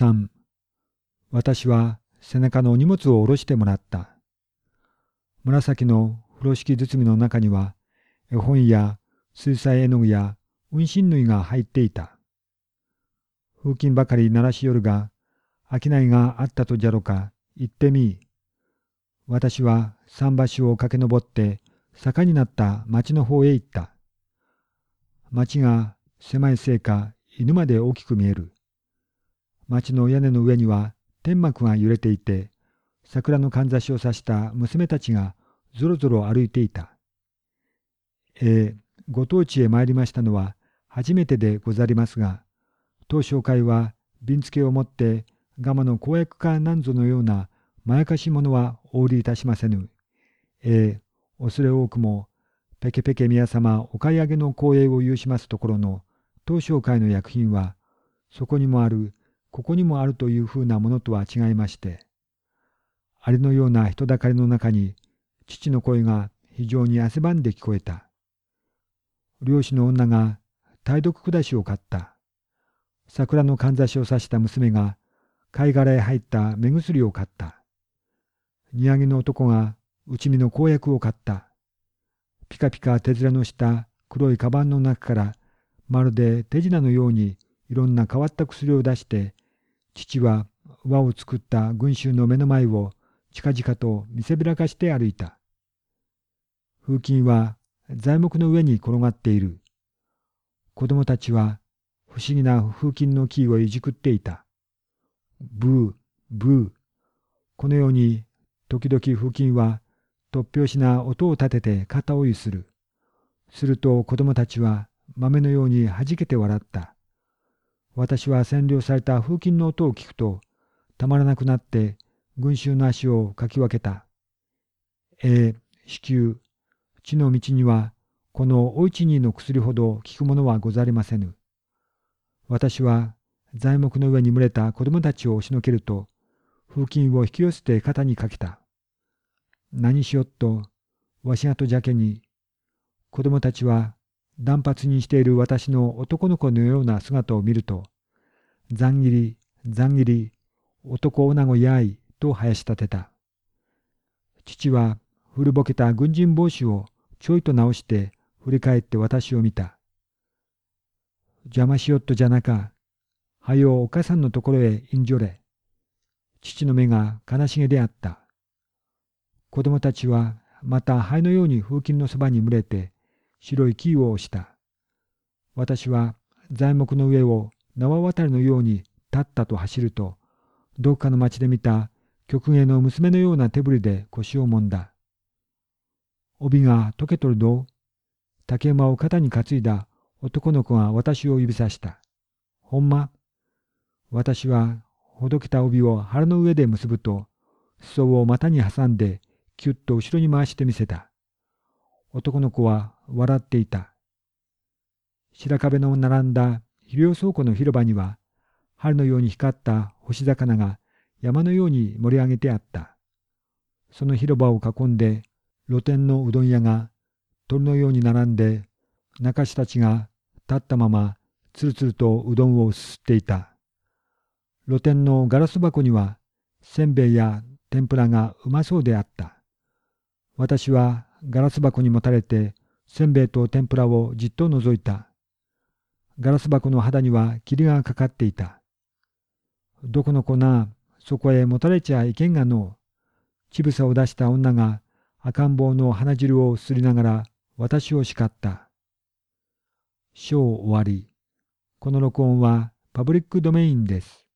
3私は背中の荷物を下ろしてもらった。紫の風呂敷包みの中には絵本や水彩絵の具や運針縫いが入っていた。風琴ばかり鳴らしよるが、商いがあったとじゃろか、行ってみい。私は桟橋を駆け上って坂になった町の方へ行った。町が狭いせいか犬まで大きく見える。町の屋根の上には天幕が揺れていて、桜のかんざしを刺した娘たちがぞろぞろ歩いていた。えー、ご当地へ参りましたのは初めてでござりますが、当紹介は瓶付けを持ってガマの公約かなんぞのようなまやかしものはお売りいたしませぬ。えー、恐れ多くも、ペケペケ宮様お買い上げの光栄を有しますところの当商会の薬品は、そこにもある、ここにもあるというふうなものとは違いまして、あれのような人だかりの中に、父の声が非常に汗ばんで聞こえた。漁師の女が体読下しを買った。桜のかんざしを刺した娘が貝殻へ入った目薬を買った。荷上げの男が内身の公約を買った。ピカピカ手面のした黒いカバンの中からまるで手品のようにいろんな変わった薬を出して父は輪を作った群衆の目の前を近々と見せびらかして歩いた。風琴は材木の上に転がっている。子供たちは不思議な風琴のキーをいじくっていた。ブー、ブー。このように時々風琴は突拍子な音を立てて肩をゆする。すると子供たちは豆のように弾けて笑った。私は占領された風琴の音を聞くとたまらなくなって群衆の足をかき分けた。えー、子宮、地の道にはこのお市にの薬ほど効くものはござりませぬ。私は材木の上に群れた子供たちを押しのけると、風琴を引き寄せて肩にかけた。何しよっと、わしがとじゃけに、子供たちは断髪にしている私の男の子のような姿を見ると、ざん切り、ざん切り、男女子やい、と生やし立てた。父は古ぼけた軍人帽子をちょいと直して振り返って私を見た。邪魔しよっとじゃなか。はよお母さんのところへ引じょれ。父の目が悲しげであった。子供たちはまた灰のように風琴のそばに群れて白い木を押した。私は材木の上を縄渡りのように立ったと走ると、どっかの町で見た曲芸の娘のような手振りで腰をもんだ。帯が溶けとるど。竹馬を肩に担いだ男の子が私を指さした。ほんま私はほどけた帯を腹の上で結ぶと、裾を股に挟んでキュッと後ろに回してみせた。男の子は笑っていた。白壁の並んだ肥料倉庫の広場には、春のように光った干し魚が山のように盛り上げてあった。その広場を囲んで露店のうどん屋が鳥のように並んで中師たちが立ったままつるつるとうどんをすすっていた。露店のガラス箱にはせんべいや天ぷらがうまそうであった。私はガラス箱にもたれてせんべいと天ぷらをじっと覗いた。ガラス箱の肌には霧がかかっていた。どこの子な、そこへもたれちゃいけんがの。ちぶさを出した女が赤ん坊の鼻汁をすりながら私を叱った。章終わり。この録音はパブリックドメインです。